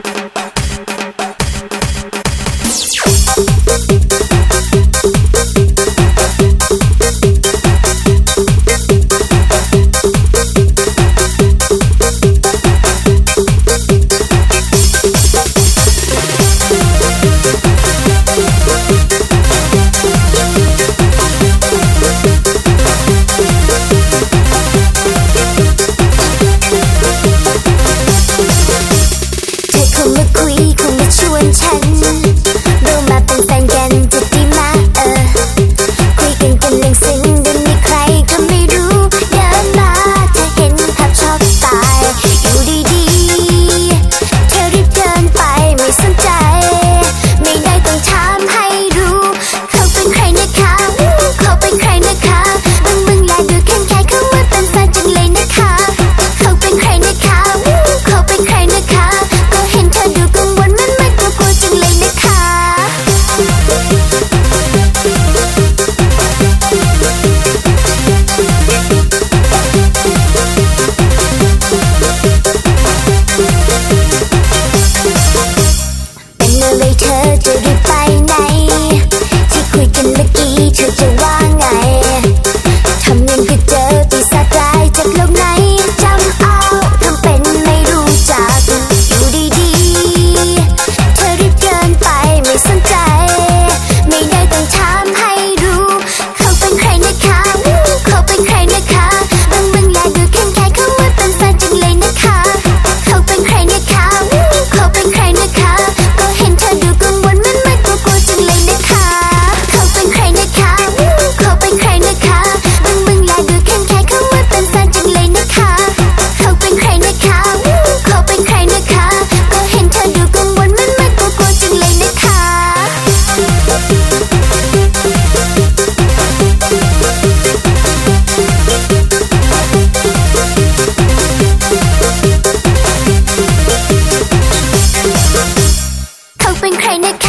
Thank I need.